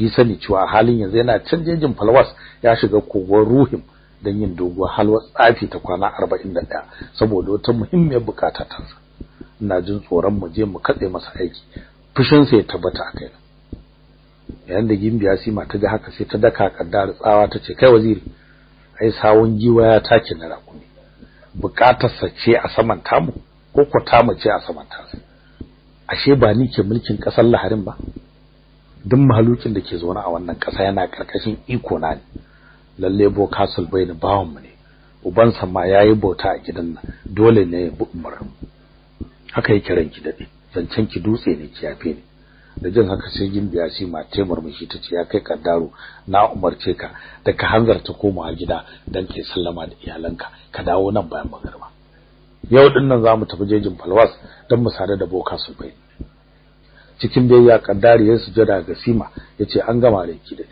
yi sani cewa halin yanzu yana can jejin falwas ya shiga kogon ruhim don yin doguwar halwar tsafi ta kwana 41 saboda wata muhimmiyar buƙata ta ina jin tsoron mu je mu katse masa aiki. Fushin sa ya tabbata a kaina. Yayin da gimbiya sima ta ga haka sai ta daka kaddar tsawa ta ce kai waziri ai sawun giwa ya take na rakumi. Bukatar sa ce a saman tamu ko ko tamu ce a saman tasu? Ashe ba ni ke mulkin ƙasar laharin ba? Duk mahalukin da ke zaune a wannan kasa yana ƙarƙashin iko na ne. Lalle bo castle bai ni bawon mu ne. Ubansa ma yayi bauta a gidan nan. Dole ne umarnin haka yake ranki daɗe zancen ki dutse ne ki yafe ne da jin haka sai gimbiya shi ma ta murmushi tace ya kai kaddaro na umarce ka da ka hanzarta komawa gida dan kai sallama da iyalanka. Ka dawo nan bayan magarba yau ɗin nan za mu tafi jejin falwas dan mu sare da boka su bai cikin biyayya kaddari ya sujada ga sima ya ce an gama da ki da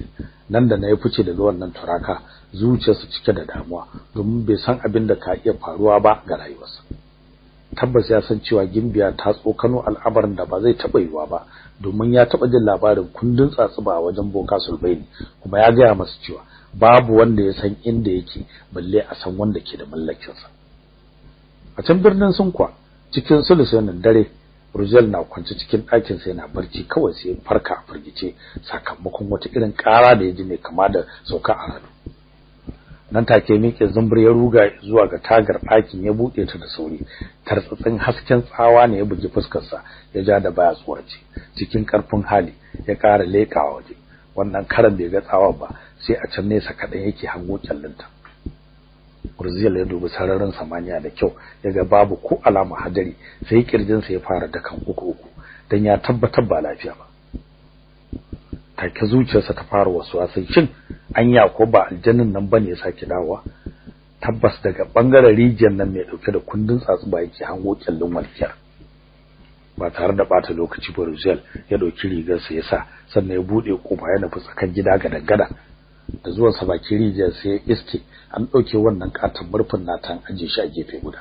nan da na yi fice daga wannan turaka zuciyarsa cike da damuwa domin bai san abin da ka iya faruwa ba ga rayuwarsa. Tabbas ya san cewa gimbiya ta tsokano al'amarin da ba zai taba yiwa ba domin ya taba jin labarin kundin tsatsuba a wajen boka sulbaini kuma ya gaya masa cewa babu wanda ya san inda yake balle a san wanda ke da mallakin sa a can birnin Sunkwa cikin sulusunan dare Rujel na kwance cikin ɗakin sa yana barci kawai sai farka a firgice sakamakon wata irin ƙara da ya ji kama da sauka a rado nan take miƙe zumbur ya ruga zuwa ga tagar ɗakin ya buɗe ta da sauri. Tartsatsin hasken tsawa ne ya bugi fuskar sa ya ja da baya tsorace. Cikin ƙarfin hali ya ƙara leƙawa waje. Wannan karan bai ga tsawa ba sai a can nesa kaɗan yake hango kyallinta. Urziyal ya dubi sararin samaniya da kyau yaga babu ko alama hadari sai ƙirjin sa ya fara dakan uku uku dan ya tabbatar ba lafiya ba. Take zuciyarsa ta fara waswasin shin anya ko ba aljannin nan ba ne ya saki dawowa? Tabbas daga ɓangaren rijiyar nan mai ɗauke da kundin tsatsuba yake hango kyallin walkiyar ba tare da bata lokaci ba Ruzel ya ɗauki rigar sa yasa sannan ya buɗe ƙofa ya nufi tsakan gida ga dangada da zuwan sa baki rijiyar sai iske an ɗauke wannan katon murfin natan aje shi a gefe guda.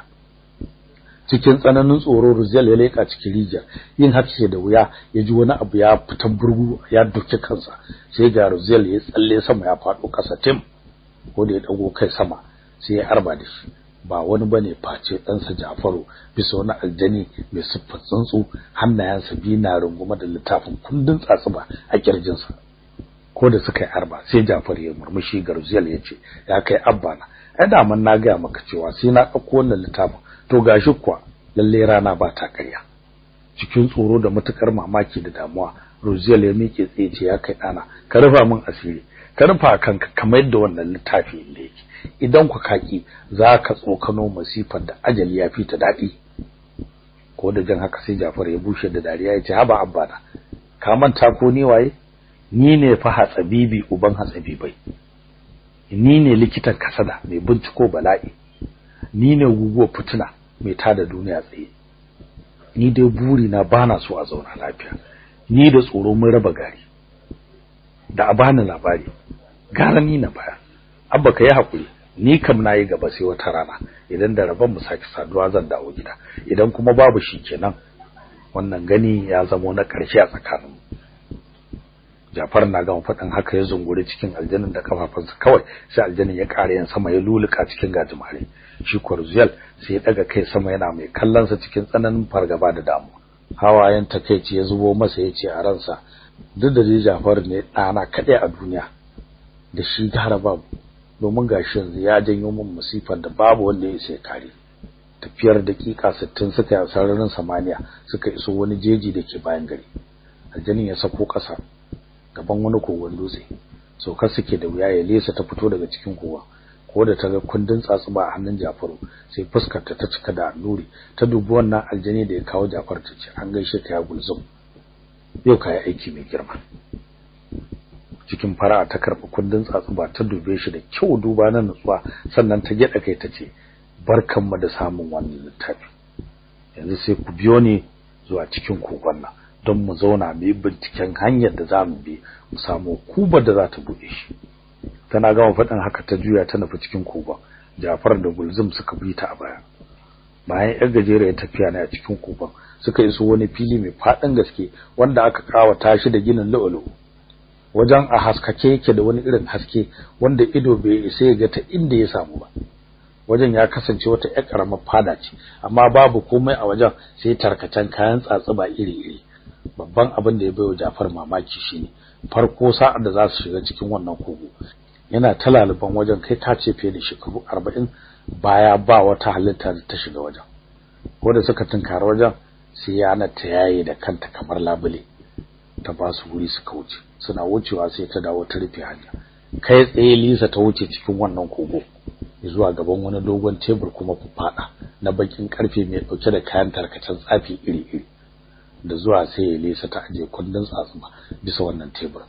Cikin tsananin tsoro Ruzel ya leka cikin rijiyar yin haka da wuya ya ji wani abu ya fita burgu ya doke kansa. Sai ga Ruzel ya tsalle sama ya fado kasa tim ko da ya dago kai sama sai ya arba da shi. Ba wani ba ne face ɗansa Jafaru bisa wani aljani mai siffar tsuntsu hannayensa biyu na runguma da littafin kundin tsatsuba a kirjinsa ko da suka yi arba sai Jafaru ya murmushi Garziyal ya ce ya kai abba na ai da man na ga maka cewa sai na ɗauko wannan littafin. To gashi kuwa lalle rana ba ta ƙarya cikin tsoro da matuƙar mamaki da damuwa Roziyal ya miƙe tsaye ce ya kai ɗana ka rufa min asiri. Ka rufa kanka kamar yadda wannan littafi inda yake. Idan ku kaki za ka tsokano masifar da ajali ya fi ta daɗi. Ko da jan haka sai Jafar ya bushe da dariya ya ce haba abba na ka manta ko ni waye? Ni ne fa hatsabibi uban hatsabibai. Ni ne likitan kasada mai binciko bala'i. Ni ne guguwar fituna mai tada duniya tsaye. Ni dai buri na bana so a zauna lafiya. Ni da tsoro mun raba gari. Da a bani labari gara ni na baya abba kai haƙuri ni kam na yi gaba sai wata rana. Idan da rabon mu saki saduwa zan dawo gida. Idan kuma babu shi kenan wannan gani ya zamo na ƙarshe a tsakanin Jafar na gama faɗin haka ya zungure cikin aljannin da kafafunsa kawai sai aljannin ya ƙara yin sama ya luluka cikin gajimare. Shi Kurziyal sai ya daga kai sama yana mai kallon sa cikin tsananin fargaba da damuwa hawayen takeici ya zubo masa ya ce a ransa duk da Jafar ne ɗana kaɗai a duniya da shi gara babu. Domin gashi yanzu ya janyo min musifar da babu wanda ya sai kare. Tafiyar dakika 60 suka yi sararin samaniya suka iso wani jeji da ke bayan gari. Aljanin ya sako ƙasa. Gaban wani kogon dutse. Saukar suke da wuya ya lesa ta fito daga cikin kowa ko da ta ga kundin tsatsuba a hannun Jafaru sai fuskar ta ta cika da annuri. Ta dubi wannan aljani da ya kawo Jafar ta ce an gaishe ka ya gulzum. Yau kai aiki mai girma. Cikin fara'a ta karɓi kundin tsatsuba ta dube shi da kyau duba na nutsuwa. Sannan ta gyaɗa kai ta ce barkanmu da samun wannan littafi. Yanzu sai ku biyo ni zuwa cikin kogon nan. Don mu zauna mu yi binciken hanyar da za mu bi mu samu kubar da za ta buɗe shi. Tana gama faɗin haka ta juya ta nufi cikin kogon Jafar da Gulzum suka bi ta a baya. Bayan yar gajere tafiya ne a cikin kogon suka iso wani fili mai faɗin gaske wanda aka ƙawata shi da ginin lu'ulu wajen a haskake yake da wani irin haske wanda ido bai isa ya ga ta inda ya samu ba. Wajen ya kasance wata ƴar karamar fada ce amma babu komai a wajen sai tarkacen kayan tsatsuba iri-iri. Babban abin da ya bayo Jafar mamaki shine farko sa'ar da za su shiga cikin wannan kogo yana talaliban wajen kai ta ce fiye da shekaru 40 baya ba wata halitta da ta shiga wajen. Ko da suka tunkara wajen sai yana ta yaye da kanta kamar labule ta ba su wuri suka wuce. Suna wucewa sai ta dawo ta rufe hanya. Kai tsaye Lisa ta wuce cikin wannan kogo zuwa gaban wani dogon tebur kuma fada na bakin ƙarfe mai ɗauke da kayan tarkacen tsafi iri-iri. Da zuwa sai Lisa ta aje kundin tsatsuma bisa wannan tebur.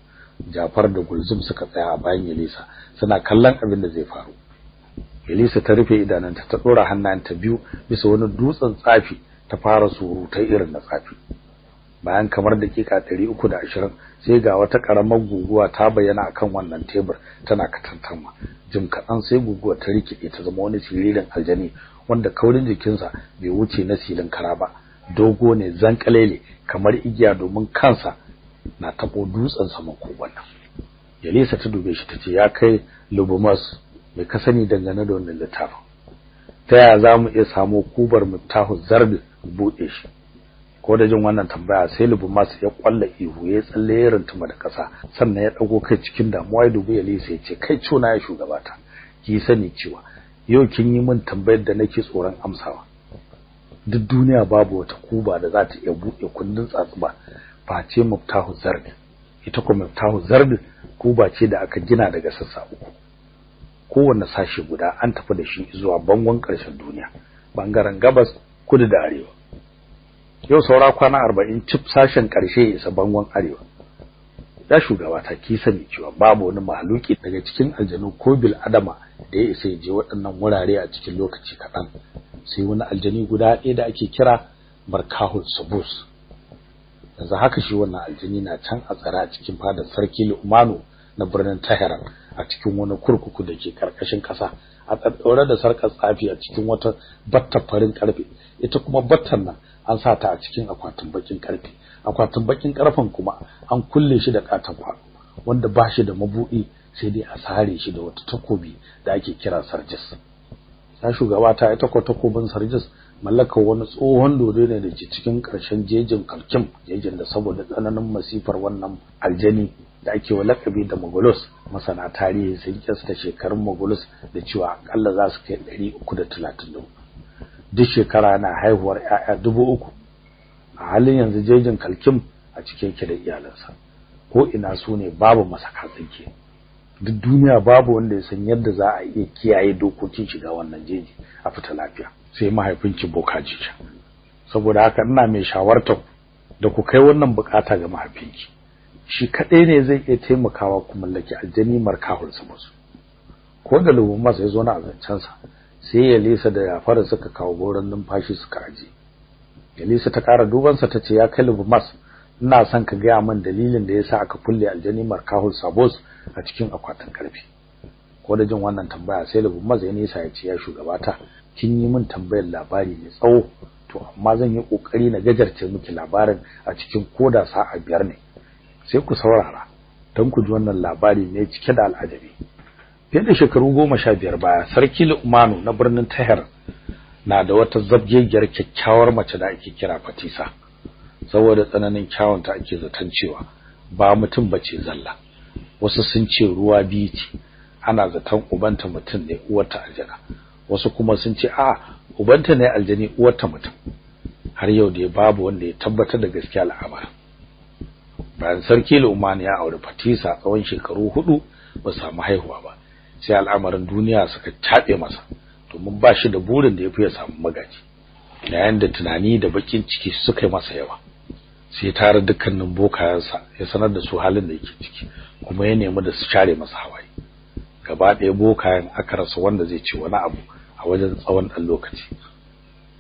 Jafar da Gulzum suka tsaya a bayan Elisa suna kallon abin da zai faru. Elisa ta rufe idananta ta dora hannayenta biyu bisa wani dutsen tsafi ta fara surutai irin na tsafi. Bayan kamar dakika 320 sai ga wata karamar guguwa ta bayyana akan wannan tebur tana katantama jim kadan sai guguwa ta rikide ta zama wani siririn aljani wanda kaurin jikinsa bai wuce na silin kara ba. Dogo ne zankalele kamar igiya domin kansa na tabo dutsen saman kogon nan Jalisa ta dube shi tace ya kai Lubumas mai ka sani dangane da wannan littafin? Ta ya za mu iya samu kubar mutahu zarbi buɗe shi? Ko da jin wannan tambaya sai Lubumas ya kwalla ihu ya tsalle ya rantuma da kasa sannan ya dago kai cikin damuwa ya dubi Jalisa ya ce kai cona ya shugabata ki sani cewa yau kin yi min tambayar da nake tsoron amsawa. Duk duniya babu wata kuba da za ta iya buɗe kundin tsatsuba. Face muftahu zard ita kuma muftahu zard kuba ce da aka gina daga sassa uku. Kowanne sashi guda an tafi da shi zuwa bangon ƙarshen duniya. Bangaren gabas kudu da arewa. Yau saura kwana 40 cif sashen ƙarshe isa bangon arewa. Ya shugaba ta ki sani cewa babu wani mahaluki daga cikin aljanu ko bil adama da ya isa je waɗannan wurare a cikin lokaci kaɗan. Sai wani aljani guda ɗaya da ake kira barkahul subus. Yanzu haka shi wannan aljani na can a tsara a cikin fadar sarki Lumanu na birnin Tehran a cikin wani kurkuku da ke ƙarƙashin ƙasa. A tsaddaure da sarkar tsafi a cikin wata batta farin ƙarfe ita kuma battan nan an sa ta a cikin akwatin bakin ƙarfe akwatin bakin karfen kuma an kulle shi da katon wanda ba shi da mabudi sai dai a sare shi da wata takobi da ake kira sarjis ya shugaba ta ita ko takobin sarjis mallakar wani tsohon dodo ne da ke cikin ƙarshen jejin kalkim jejin da saboda tsananin masifar wannan aljani da ake wa lakabi da Mogulus masana tarihi sun kista shekarun Mogulus da cewa akalla za su kai 330 duk shekara na haihuwar ƴaƴa uku. a halin yanzu jejin kalkim a cikin yake da iyalansa. Ko ina su ne babu masaka tsinke. Duk duniya babu wanda ya san yadda za a iya kiyaye dokokin shiga wannan jeji a fita lafiya sai mahaifinki bokaji saboda haka ina mai shawartar da ku kai wannan buƙata ga mahaifinki. Shi kadai ne zai iya taimakawa ku mallaki aljani markahul sa musu. Ko da lubun masa ya zo na azancan sa sai ya lisa da yafara suka kawo goran numfashi suka aje ya lisa ta kara duban sa tace ya kai lubun mas ina son ka ga min dalilin da yasa aka kulle aljani markahul sabos a cikin akwatin ƙarfi ko da jin wannan tambaya sai lubun mas ya nisa ya ce ya shugabata kin yi min tambayar labari mai tsawo. To amma zan yi ƙoƙari na gajarce miki labarin a cikin koda sa'a biyar ne. Sai ku saurara don ku ji wannan labari ne cike da al'ajabi. Fiye da shekaru goma sha biyar baya sarki Lu'manu na birnin Tahir na da wata zabgegiyar kyakkyawar mace da ake kira Fatisa. Saboda tsananin kyawunta ake zaton cewa ba mutum bace zalla. Wasu sun ce ruwa biyu ce ana zaton ubanta mutum ne uwarta aljana. Wasu kuma sun ce a ubanta ne aljani uwarta mutum. Har yau da babu wanda ya tabbatar da gaskiya al'amarin. Bayan sarki Lu'man ya aure Fatisa tsawon shekaru huɗu ba samu haihuwa ba. Sai al'amarin duniya suka tabe masa domin ba shi da burin da yafi ya samu magaji. Yayin da tunani da bakin ciki suka yi masa yawa. Sai tare dukkanin bokayensa ya sanar da su halin da yake ciki kuma ya nemi da su share masa hawaye. Gaba ɗaya bokayen aka rasa wanda zai ce wani abu a wajen tsawon ɗan lokaci.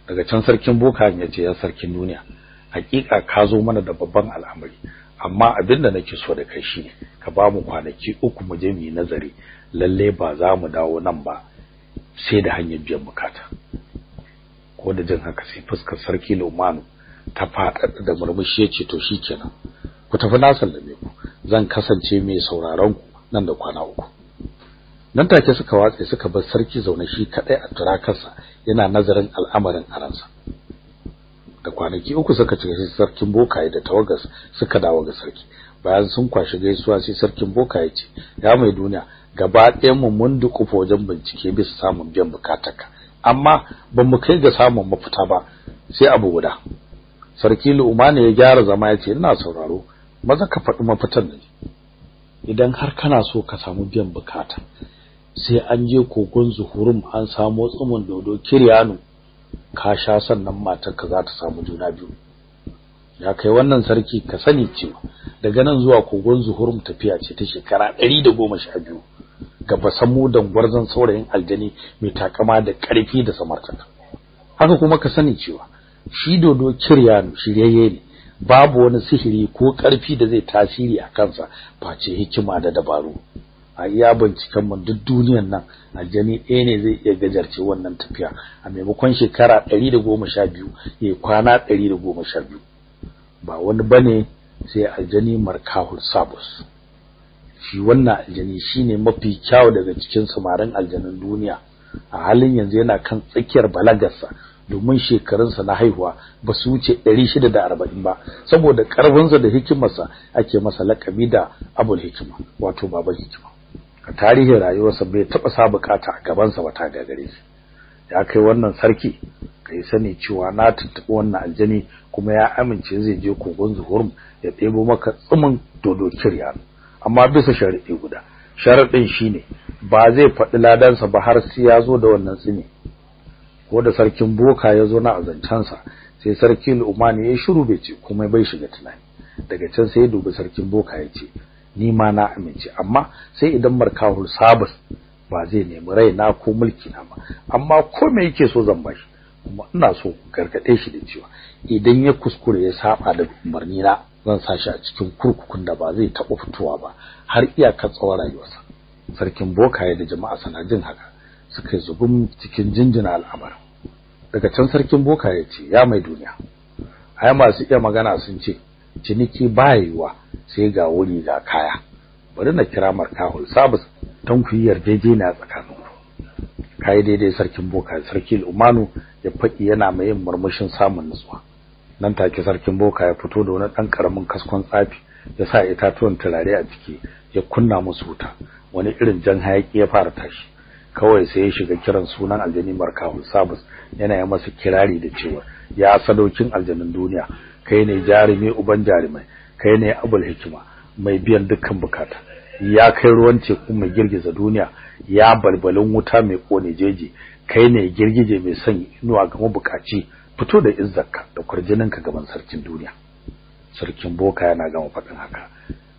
Daga can sarkin bokayen ya ce ya sarkin duniya hakika ka zo mana da babban al'amari amma abin da nake so da kai shine ka ba mu kwanaki uku mu je mu yi nazari lalle ba za mu dawo nan ba sai da hanyar biyan buƙata. Ko da jin haka sai fuskar sarki Lumanu ta faɗaɗa da murmushi ya ce to shikenan ku tafi na sallame ku zan kasance mai sauraron ku nan da kwana uku. Nan take suka watse suka bar sarki zaune shi kadai a turakarsa yana nazarin al'amarin aransa da kwanaki uku suka ci sarkin bokaye da tawagas suka dawo ga sarki. Bayan sun kwashi gaisuwa sai sarkin bokaye ce ya mai duniya gaba ɗayan mu mun dukufa wajen bincike bisa samun biyan bukatarka. Amma ban mu kai ga samun mafita ba sai abu guda. Sarki Lu'mani ya gyara zama ya ce ina sauraro maza ka faɗi mafitan ne idan har kana so ka samu biyan buƙata sai an je kogon zuhurum an samu tsumin dodo kiryanu ka sha sannan matarka za ta samu juna biyu. Ya kai wannan sarki ka sani cewa daga nan zuwa kogon zuhurum tafiya ce ta shekara 112 gaba samu dan gwarzon saurayin aljani mai takama da ƙarfi da samartaka. Haka kuma ka sani cewa shi dodo kiryanu shiryayye ne. Babu wani sihiri ko ƙarfi da zai tasiri a kansa face hikima da dabaru. A iya binciken mu duk duniyar nan aljani ɗaya ne zai iya gajarce wannan tafiya. A maimakon shekara 112 yayi kwana 112 ba wani ba ne sai aljani markahul sabus. Shi wannan aljani shine mafi kyau daga cikin samarin aljanun duniya. A halin yanzu yana kan tsakiyar balagarsa. Domin shekarunsa na haihuwa ba su wuce 640 ba. Saboda karfinsa da hikimarsa ake masa lakabi da abul hikima wato baban hikima. A tarihin rayuwarsa bai taba sa buƙata a gabansa ba ta gagare shi. Ya kai wannan sarki kai sani cewa na tuntuɓi wannan aljani kuma ya amince zai je kogon zuhurum ya ɗebo maka tsumin dodo kirya amma bisa sharadi guda sharadin shine ba zai faɗi ladansa ba har sai ya zo da wannan tsimi. Ko da sarkin boka ya zo na azancansa sai sarki Umani ya shiru bai ce kuma bai shiga tunani. Daga can sai ya dubi sarkin boka ya ce ni ma na amince amma sai idan markahul sabus ba zai nemi raina ko mulki na ba amma ko me yake so zan bashi? Kuma ina so gargade shi da cewa idan ya kuskure ya saba da umarni na zan sa shi a cikin kurkukun da ba zai taɓa fitowa ba har iyakar tsawon rayuwarsa. Sarkin bokaye da jama'a sana jin haka. Suka zubin cikin jinjina al'amarin. Daga can sarkin boka ya ce ya mai duniya ai masu iya magana sun ce ciniki yiwa sai ga wuri ga kaya. Bari na kira markahul sabus don ku yarjejeniya tsakanin kai daidai sarkin boka sarki umanu ya faɗi yana mai yin murmushin samun nutsuwa. Nan take sarkin boka ya fito da wani dan ƙaramin kaskon tsafi ya sa itatuwan turare a ciki ya kunna musu wuta. Wani irin jan hayaki ya fara tashi. Kawai sai ya shiga kiran sunan aljani markahul sabus yana yi masa kirari da cewa ya sadaukin aljanin duniya kai ne jarumi uban jarumai kai ne abul hikima mai biyan dukkan buƙata. Ya kai ruwan teku mai girgiza duniya ya balbalin wuta mai ƙone jeji kai ne girgije mai son inuwa ga mabukaci fito da izzarka da kurjininka gaban sarkin duniya. Sarkin boka yana gama faɗin haka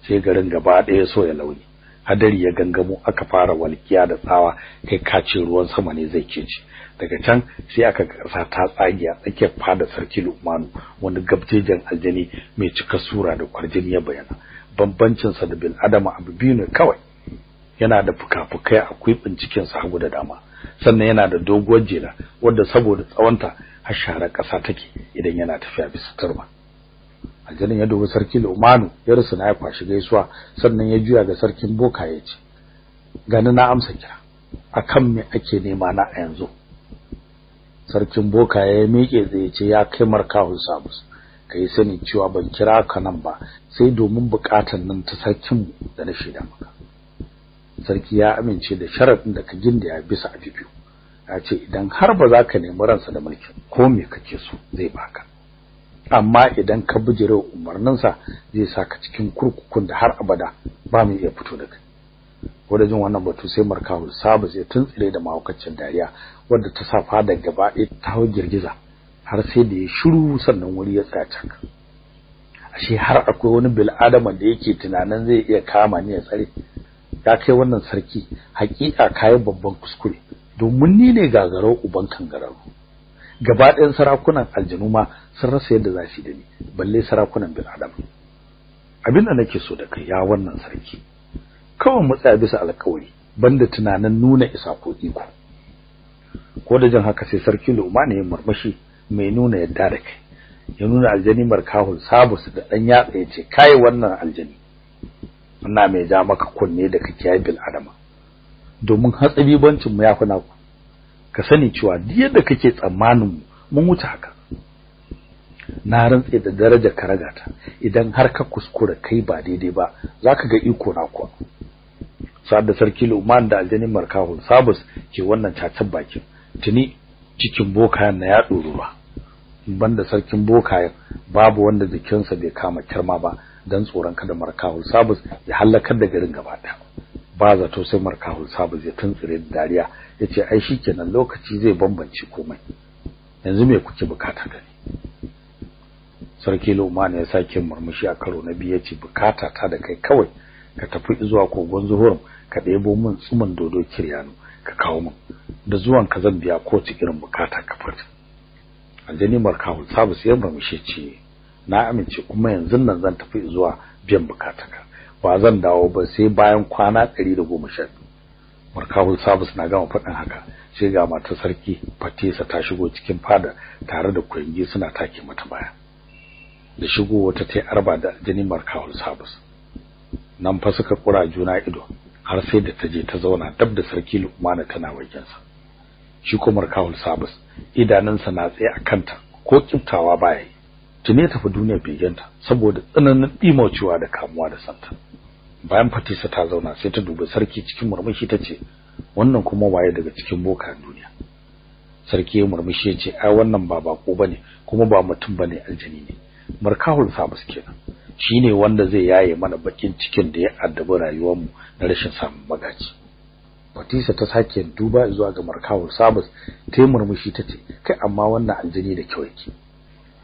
sai garin gaba ɗaya so ya launi. Hadari ya gangamo aka fara walkiya da tsawa kai kace ruwan sama ne zai kece daga can sai aka kasa ta tsage a tsakiyar fada sarki Lukmanu wani gabjejen aljani mai cika sura da kwarjini ya bayyana. Bambancin sa da bil adama abu biyu ne kawai. Yana da fukafukai a kuibin cikin sa hagu da dama. Sannan yana da doguwar jela wanda saboda tsawonta har share kasa take idan yana tafiya bisa turba. Aljanin ya dubi sarki Lumanu ya rusuna ya kwashi gaisuwa sannan ya juya ga sarkin Boka ya ce gani na amsa kira akan me ake nema na a yanzu? Sarkin Boka ya miƙe zai ce ya kai markahu sabus kai sani cewa ban kira ka nan ba sai domin bukatan nan ta sarkin da na shida maka. Sarki ya amince da sharadin da ka gindaya bisa afifi ya ce idan har ba za ka nemi ransa da mulki ko me kake so zai baka. Amma idan ka bijire umarninsa zai saka cikin kurkukun da har abada ba mu iya fito da kai. Wanda jin wannan batu sai markahu sabu zai tuntsire da mahaukacin dariya wanda ta safa da gaba ta hau girgiza har sai da ya shiru sannan wuri ya tsaya ashe har akwai wani bil adama da yake tunanin zai iya kama ni ya tsare. Ya kai wannan sarki hakika kai babban kuskure domin ni ne gagarau uban kangarau gaba ɗayan sarakunan aljinu ma sun rasa yadda za su da ni balle sarakunan bil adam. Abin da nake so da kai ya wannan sarki kawai mu tsaya bisa alƙawari banda tunanin nuna isa ko iko. Ko da jin haka sai sarki Lumani ya murmushi mai nuna yadda da kai ya nuna aljani markahul sabus da dan yatsa ya ce kai wannan aljani ina mai ja maka kunne da kake yi bil adama. Domin hatsabibancin mu yafi naku. Ka sani cewa duk yadda kake tsammanin mun wuce haka. Na rantse da daraja karagata idan har ka kuskura kai ba daidai ba zaka ga iko na kuwa. Sa'ad da sarki Luman da aljanin Markahul Sabus ke wannan cacin bakin tuni cikin bokayen na ya ɗoruwa banda sarkin bokayen babu wanda jikinsa bai kama kirma ba dan tsoron kada Markahul Sabus ya halakar da garin gaba ɗaya. Ba zato sai Markahul Sabus ya tuntsire da dariya ya ce ai shikenan lokaci zai bambance komai. Yanzu me kuke buƙata da ni? Sarki Luman ya sake murmushi a karo na biyu ya ce buƙata ta da kai kawai. Ka tafi zuwa kogon zuhurum ka ɗebo min tsumin dodo kiryano ka kawo min. Da zuwan ka zan biya ko ci irin buƙata ka fita aljani markawul sabu sai murmushi ce na amince kuma yanzu nan zan tafi zuwa biyan bukataka ba zan dawo ba sai bayan kwana 110 markawul sabu na gama faɗin haka sai ga matar sarki Fatisa ta shigo cikin fada tare da kuyangi suna take mata baya. Da shigo wata tai arba da aljani markawul sabus nan fa suka kura juna ido har sai da taje ta zauna dab da sarki Lukmana tana wajensa. Shi kuma Kawul Sabus idanunsa na tsaye a kanta ko kiftawa baya tune tafi duniyar bigenta saboda tsananin dimaucewa da kamuwa da santa. Bayan Fatisa ta zauna sai ta dubi sarki cikin murmushi tace wannan kuma waye daga cikin bokan duniya? Sarki ya murmushi ya ce ai wannan ba bako ba ne kuma ba mutum ba ne aljini ne. Markahul Sabus kenan. Shine wanda zai yaye mana bakin cikin da ya addabi rayuwarmu na rashin samun magaji. Fatisa ta sake duba zuwa ga Markawul Sabus ta murmushi tace kai amma wannan aljini da kyau yake.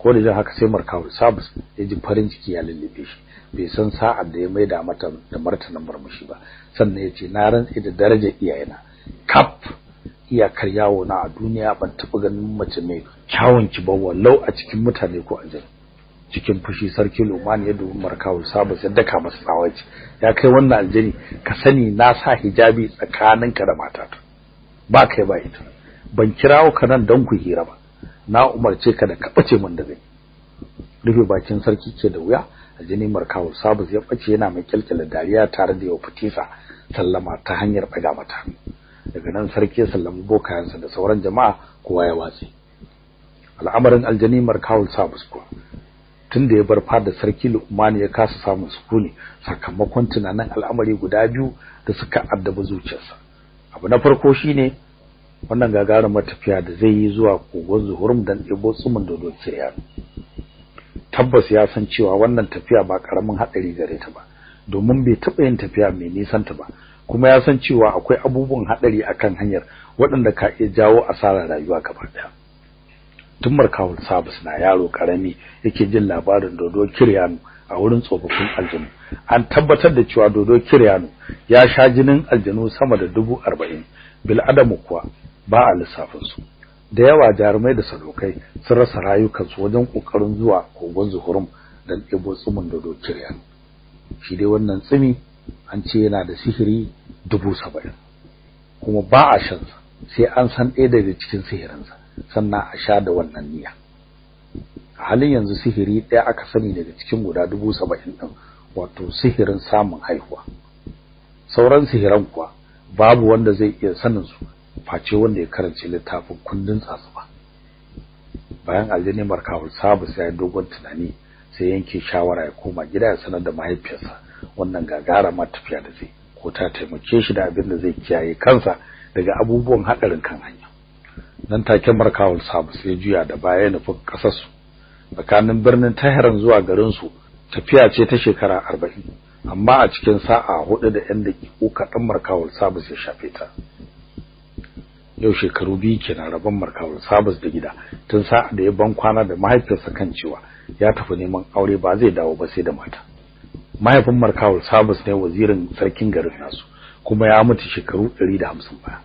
Ko da haka sai Markawul Sabus ya ji farin ciki ya lullube shi. Bai san sa'ar da ya maida mata da martanin murmushi ba. Sannan ya ce na rantsi da darajar iyayena. Kap iyakar yawo na a duniya ban taɓa ganin mace mai kyawun ki ba wallau a cikin mutane ko aljini cikin fushi sarki Luman ya dubi Markawul Sabus ya daka masa tsawaci ya kai wannan aljini ka sani na sa hijabi tsakaninka da matata. Ba kai ba ita. Ban kirawo ka nan don ku hira ba. Na umarce ka da ka bace min da zai rufe bakin sarki ke da wuya aljini Markawul Sabus ya bace yana mai kyalkyala dariya tare da yau fitisa sallama ta hanyar daga mata daga nan sarki ya sallami bokayansa da sauran jama'a kowa ya watsi al'amarin aljani Markawul Sabus kuwa tunda ya bar fada sarki Luqman ya kasa samun sukuni sakamakon tunanin al'amari guda biyu da suka addaba zuciyarsa. Abu na farko shine wannan gagarin matafiya da zai yi zuwa kogon zuhurum dan ɗebo tsumin dodo kirya tabbas ya san cewa wannan tafiya ba ƙaramin hadari gare ta ba domin bai taɓa yin tafiya mai nisan ta ba kuma ya san cewa akwai abubuwan hadari akan hanyar waɗanda ka iya jawo asarar rayuwa gaba ɗaya. Tun markawul sabis na yaro ƙarami yake jin labarin dodo kiryanu a wurin tsofaffin aljanu. An tabbatar da cewa dodo kiryanu ya sha jinin aljanu sama da dubu arba'in. Bil adamu kuwa ba a lissafin su da yawa jarumai da sadokai sun rasa rayukansu wajen ƙoƙarin zuwa kogon zuhurum dan ɗebo tsumin dodo kiryanu shi dai wannan tsimi an ce yana da sihiri dubu saba'in. Kuma ba a shan sai an san ɗaya daga cikin sihirinsa sannan a sha da wannan niyya. A halin yanzu sihiri ɗaya aka sani daga cikin guda dubu saba'in ɗin wato sihirin samun haihuwa. Sauran sihiran kuwa babu wanda zai iya sanin su face wanda ya karance littafin kundin tsatsuba bayan aljani markawul sabu sai dogon tunani sai yanke shawara ya koma gida ya sanar da mahaifiyarsa wannan gagara ma tafiya da zai ko ta taimake shi da abin da zai kiyaye kansa daga abubuwan hadarin kan hanya. Nan take markawul sabu sai juya da baya nufin ƙasar su tsakanin birnin Tahiran zuwa garin su tafiya ce ta shekara 40 amma a cikin sa'a huɗu da yan dakiku kaɗan markawul sabu sai shafe ta. Yau shekaru biyu kenan rabon markawul sabus da gida tun sa'a da ya ban kwana da mahaifiyarsa kan cewa ya tafi neman aure ba zai dawo ba sai da mata. Mahaifin markawul sabus ne wazirin sarkin garin nasu kuma ya mutu shekaru 150 baya.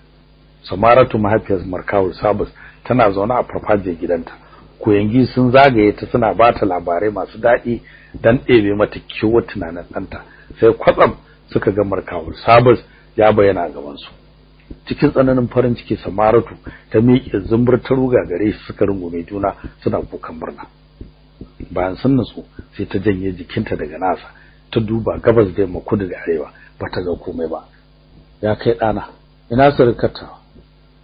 Samaratu mahaifiyar markawul sabus tana zaune a farfajiyar gidanta koyangi sun zagaye ta suna ba ta labarai masu daɗi dan ɗebe mata kiwo tunanin ɗanta. Sai kwatsam suka ga markawul sabus ya bayyana a gaban su cikin tsananin farin ciki samaratu ta miƙe zumbur ta ruga gare shi suka rungume juna suna kukan murna. Bayan sun nutsu sai ta janye jikinta daga nasa ta duba gabas da yamma kudu da arewa bata ga komai ba. Ya kai dana ina surkata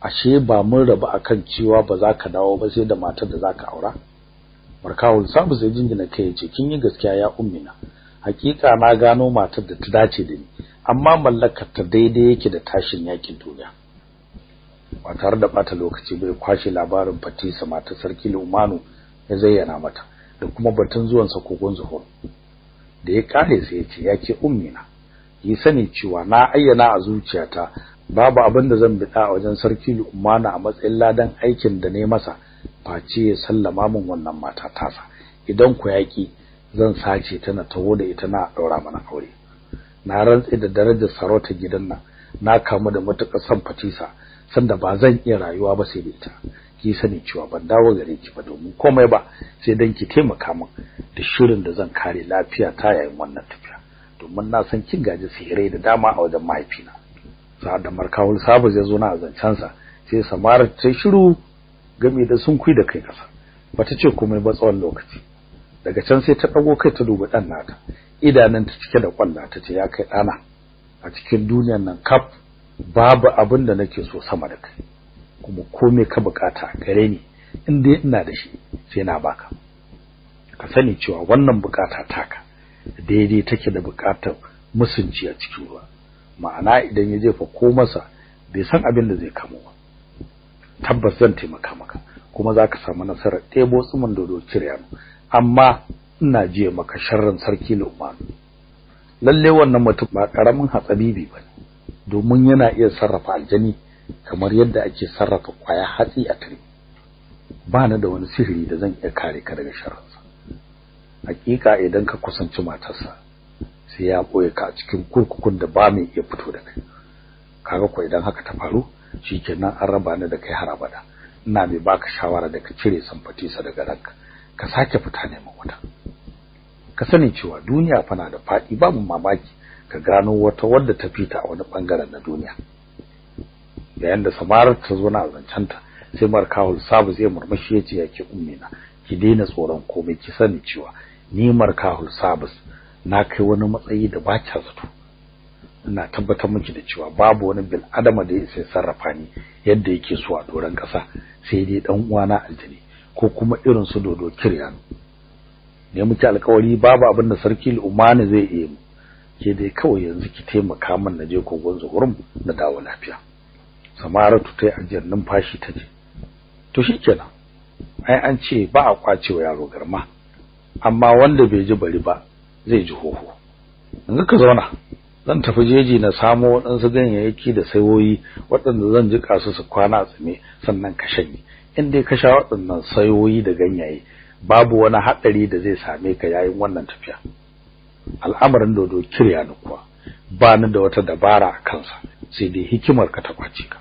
ashe ba mun rabu akan cewa ba za ka dawo ba sai da matar da zaka aura? Markawul sabu sai jinjina kai ya ce kin yi gaskiya ya ummina. Hakika na gano matar da ta dace da ni amma mallakar ta daidai yake da tashin yaƙin duniya. Ba tare da bata lokaci bai kwashe labarin Fatisa matar sarki Lumanu ya zayyana mata da kuma batun zuwan sa kogon zuhur. Da ya kare sai ya ce yake ummina yi sani cewa na ayyana a zuciyata babu abin da zan bida a wajen sarki Lumanu a matsayin ladan aikin da ne masa face ya sallama min wannan mata tasa. Idan ku yaki zan sace ta na taho da ita na daura mana aure. Na rantsi da darajar sarauta gidan nan na kamu da matuƙar san Fatisa sanda ba zan iya rayuwa ba sai da ita. Ki sani cewa ban dawo gare ki ba domin komai ba sai dan ki taimaka min da shirin da zan kare lafiya ta yayin wannan tafiya. Domin na san kin gaji sihirai da dama a wajen mahaifina. Sa'ad da markawul sabu zai zo na zancen sa sai samara ta shiru game da sun kui da kai kasa bata ce komai ba tsawon lokaci. Daga can sai ta dago kai ta dubi dan nata. Idananta cike da kwalla tace ya kai dana a cikin duniyar nan kaf babu abin da nake so sama da kai. Kuma komai ka buƙata gare ni in dai ina da shi sai na baka ka. Sani cewa wannan buƙata taka daidai take da buƙatar musunci a cikin ruwa. Ma'ana idan ya jefa ko masa bai san abin da zai kamo ba. Tabbas zan taimaka maka kuma zaka samu nasarar ɗebo tsumin dodo kiryano amma ina jiya maka sharrin sarki Lu'man lalle wannan mutum ba ƙaramin hatsabibi ba ne domin yana iya sarrafa aljani kamar yadda ake sarrafa ƙwaya hatsi a tare. Ba da wani sihiri da zan iya kare ka daga sharrinsa. Hakika idan ka kusanci matarsa sai ya ɓoye ka cikin kurkukun da ba mai iya fito da kai. Kaga ko idan haka ta faru shikenan an raba ni da kai har abada. Ina mai baka shawara da ka cire samfatisa daga ranka. Ka sake fita neman wata. Ka sani cewa duniya fa na da faɗi babu mamaki ka gano wata wadda ta fita a wani ɓangaren na duniya. Yayin da samarar ta zo na zancanta sai markawul sabu zai murmushi ya ce yake ummina ki daina tsoron komai ki sani cewa ni markahul sabus na kai wani matsayi da ba kya zato. Ina tabbatar miki da cewa babu wani bil adama da yake sarrafa ni yadda yake so a doran kasa sai dai dan uwana aljini ko kuma irin su dodo kiryanu. Ne muke alƙawari babu abin da sarki al'umani zai yi mu. Ke dai kawai yanzu ki taimaka min na je kogon zuhurum na dawo lafiya. Samaratu tai ajiyar numfashi ta je to shikenan ai an ce ba a kwacewa yaro garma. Amma wanda bai ji bari ba zai ji hoho. Yanzu ka zauna. Zan tafi jeji na samo waɗansu ganyayyaki da sayoyi waɗanda zan jika su su kwana tsime sannan ka shanye. In dai ka sha waɗannan sayoyi da ganyaye babu wani haɗari da zai same ka yayin wannan tafiya. Al'amarin dodo kirya ni kuwa. Ba ni da wata dabara a kansa sai dai hikimar ka ta ƙwace ka.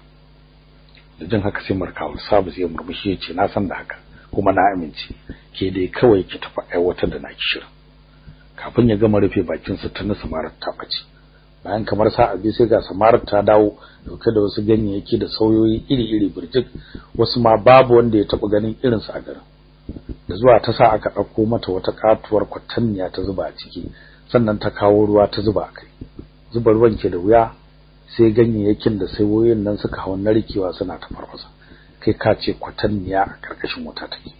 Da jin haka sai markawul sabu zai murmushi ya ce na san da haka kuma na amince. Ke dai kawai ki tafi aiwatar da naki shirin. Kafin ya gama rufe bakin sa tana samarar ta bace bayan kamar sa'a biyu sai ga samarar ta dawo ɗauke da wasu ganyayyaki da sauyoyi iri-iri burjik wasu ma babu wanda ya taba ganin irin su a garin. Da zuwa ta sa aka ɗauko mata wata katuwar kwatanniya ta zuba a ciki sannan ta kawo ruwa ta zuba kai. Zuba ruwan ke da wuya sai ganyayyakin da sayoyin nan suka hawan narkewa suna ta farfasa. Kai ka ce kwatanniya a ƙarƙashin wuta take.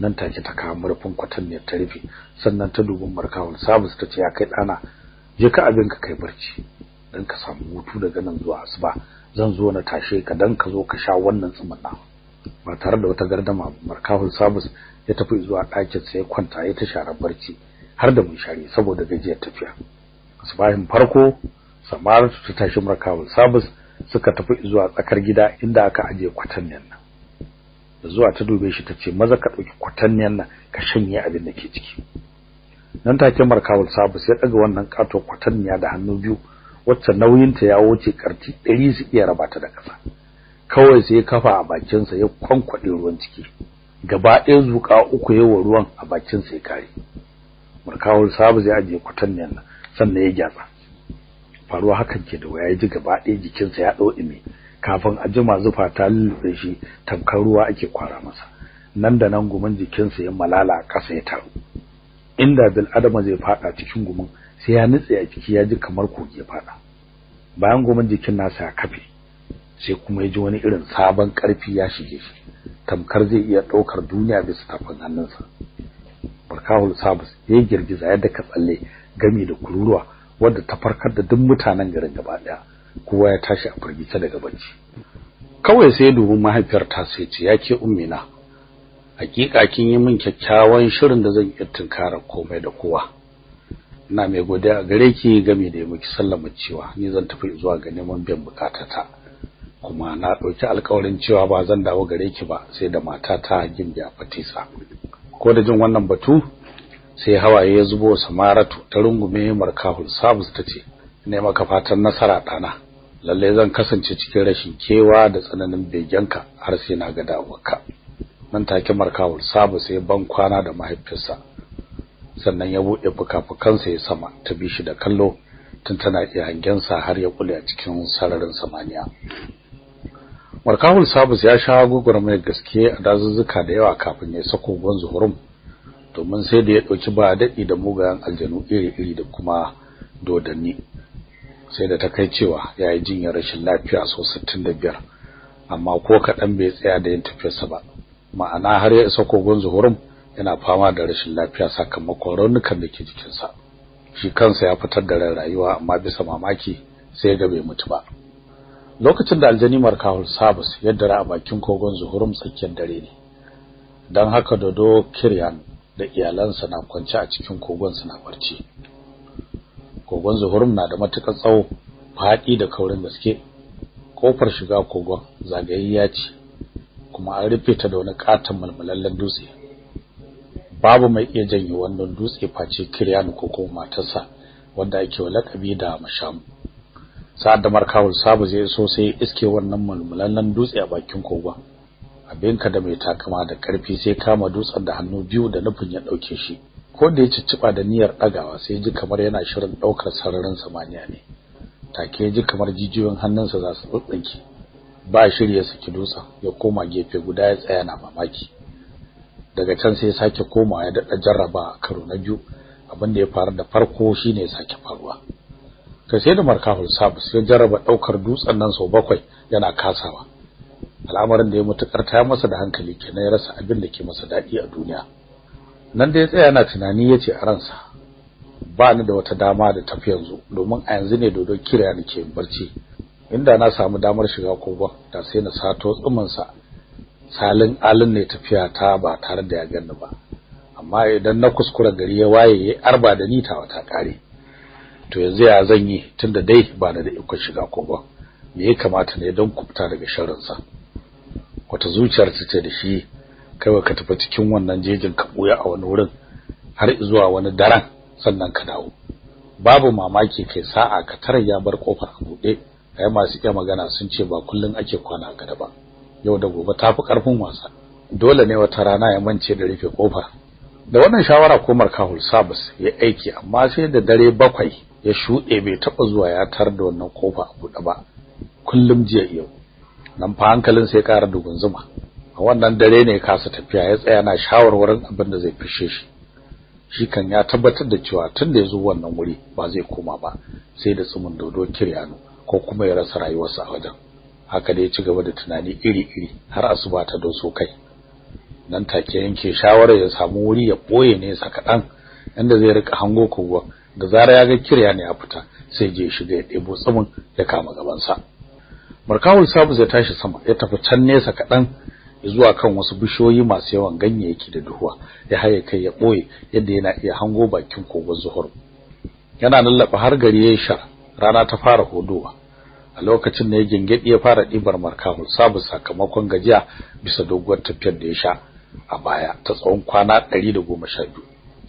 Nan take ta kawo murfin kwatanniyar ta rufe sannan ta dubi markawul sabus ta ce ya kai dana je ka abin ka kai barci dan ka samu hutu daga nan zuwa asuba. Zan zo na tashe ka dan ka zo ka sha wannan tsumin nan ba tare da wata gardama markawul sabus ya tafi zuwa ɗakin sa ya kwanta ya ta share barci har da mun share saboda gajiyar tafiya. Asubahin farko samar ta tashi markawul sabus suka tafi zuwa tsakar gida inda aka aje kwatanniyan nan. Da zuwa ta dube shi tace maza ka ɗauki kwatanniyan nan ka shanye abin da ke ciki. Nan take markawul sabus ya daga wannan kato kwatanniya da hannu biyu wacce nauyin ta ya wuce karti 100 su iya raba ta da kasa kawai sai kafa a bakin sa ya kwankwade ruwan ciki. Gaba ɗaya zuka uku yawa ruwan a bakin sa ya kare markawul sabus ya aje kwatanniyan nan sannan ya gyatsa. Faruwa hakan ke da waya ji gaba ɗaya jikinsa ya ɗau ɗime kafin a jima zufa ta lullube shi tamkar ruwa ake kwara masa. Nan da nan gumin jikinsa ya malala a ƙasa ya taru. Inda bil adama zai fada cikin gumin sai ya nutse a ciki ya ji kamar kogi ya fada bayan gumin jikin nasa ya kafe sai kuma ya ji wani irin sabon ƙarfi ya shige shi. Tamkar zai iya ɗaukar duniya bisa tafin hannunsa. Barkahul sabus ya girgiza yadda ka tsalle gami da kururuwa wanda ta farkar da duk mutanen garin gaba ɗaya kowa ya tashi a firgice daga bacci. Kawai sai dubi mahaifiyar ta sai ce yake ummina hakika kin yi min kyakkyawan shirin da zan iya tunkara komai da kowa. Ina mai godiya gare ki game da miki sallama cewa ni zan tafi zuwa ga neman biyan bukatata. Kuma na ɗauki alƙawarin cewa ba zan dawo gare ki ba sai da matata Gimbiya Fatisa. Ko da jin wannan batu sai hawaye ya zubo Samaratu ta rungume Markahul Sabus tace ne maka fatan nasara dana lalle zan kasance cikin rashin kewa da tsananin begenka har sai na ga dawowarka. Nan take Markahul Sabus sai ban kwana da mahaifinsa. Sannan ya buɗe fukafukansa ya sama ta bi shi da kallo tun tana iya hangen sa har ya kule a cikin sararin samaniya. Markahul Sabus ya sha gugurmai gaske a dazuzzuka da yawa kafin ya sako gon zuhurum domin sai da ya ɗauki ba daɗi da mugayen aljanu iri-iri da kuma dodanni. Sai da ta kai cewa yayi jinyar rashin lafiya so 65 amma ko kadan bai tsaya da yin tafiyarsa ba. Ma'ana har ya isa kogon zuhurum yana fama da rashin lafiya sakamakon raunukan da ke jikinsa. Shi kansa ya fitar da rayuwa amma bisa mamaki sai ga bai mutu ba. Lokacin da aljani markahul sabus ya dara a bakin kogon zuhurum tsakiyar dare ne. Dan haka dodo kiryan da iyalansa na kwance a cikin kogon suna barci. Kogon zuhurum na da matuƙar tsawo faɗi da kaurin gaske. Kofar shiga kogon zagayayya ce kuma an rufe ta da wani katon malmalallen dutse. Babu mai iya janye wannan dutse face kiryan ko kuma matarsa wanda ake lakabi da mashamu. Sa'ad da markawul sabu zai so sai iske wannan mulmulallen dutse a bakin kogon. Abinka da mai takama da ƙarfi sai kama dutsen da hannu biyu da nufin ya ɗauke shi. Ko da ya cicciba da niyyar dagawa sai ji kamar yana shirin ɗaukar sararin samaniya ne. Take ji kamar jijiyoyin hannunsa za su tsuntsunke ba shiri ya saki dutsen ya koma gefe guda ya tsaya na mamaki. Daga can sai ya sake koma ya dada jarraba karo na biyu. Abin da ya faru da farko shine ya sake faruwa. Kai sai da markahul sabus ya jarraba ɗaukar dutsen nan sau bakwai yana kasawa. Al'amarin da ya mutukar ta masa da hankali kenan ya rasa abin da ke masa daɗi a duniya. Nan da ya tsaya yana tunani ya ce a ransa ba ni da wata dama da tafi yanzu domin a yanzu ne dodo kira nake barci. Inda na samu damar shiga kogon da sai na sato tsumin sa salin alin ne tafiya ta ba tare da ya ganni ba. Amma idan na kuskura gari ya waye arba da ni ta wata kare to yanzu ya zan yi tunda dai ba da ikon shiga kogon me ya kamata ne don kubta daga sharrin sa wata zuciyar ta ce da shi kawai ka tafi cikin wannan jejin ka buya a wani wurin har zuwa wani daren sannan ka dawo. Babu mamaki kai sa'a ka tare ya bar ƙofar a buɗe kai masu iya magana sun ce ba kullun ake kwana gada ba. Yau da gobe tafi ƙarfin wasa. Dole ne wata rana ya mance da rufe ƙofar da wannan shawara ko markahul sabus ya aiki amma sai da dare bakwai ya shude bai taba zuwa ya tar da wannan ƙofa a buɗe ba. Kullum jiya yau. Nan fa hankalin sai ƙara dugunzuma a wannan dare ne kasa tafiya ya tsaya na shawarwarin abin da zai fishe shi. Shi kan ya tabbatar da cewa tun da ya zo wannan wuri ba zai koma ba sai da tsumin dodo kiryano ko kuma ya rasa rayuwarsa a wajen. Haka da ya ci gaba da tunani iri-iri har asuba ta doso kai. Nan take yanke shawarar ya samu wuri ya ɓoye ne sa kadan inda zai riƙa hango kowa da zara ya ga kirya ne ya fita sai je shiga ya debo tsumin ya kama gaban sa markawul sabu zai tashi sama ya tafi can nesa kadan zuwa kan wasu bishoyi masu yawan ganyayyaki da duhuwa ya haye kai ya ɓoye yadda yana iya hango bakin kogon zuhur. Yana lallaba har gari yayin sha rana ta fara hodowa a lokacin da ya gingedi ya fara dibar markahul sabu sakamakon gajiya bisa doguwar tafiyar da ya sha a baya ta tsawon kwana 112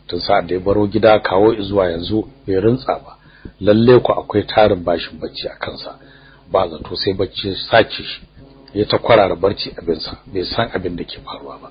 tun sa'ad da ya baro gida kawo zuwa yanzu bai rintsa ba. Lalle ku akwai tarin bashin bacci a kansa. Ba zato sai bacci ya sace shi. Ya ta kwarara barci abinsa bai san abin da ke faruwa ba.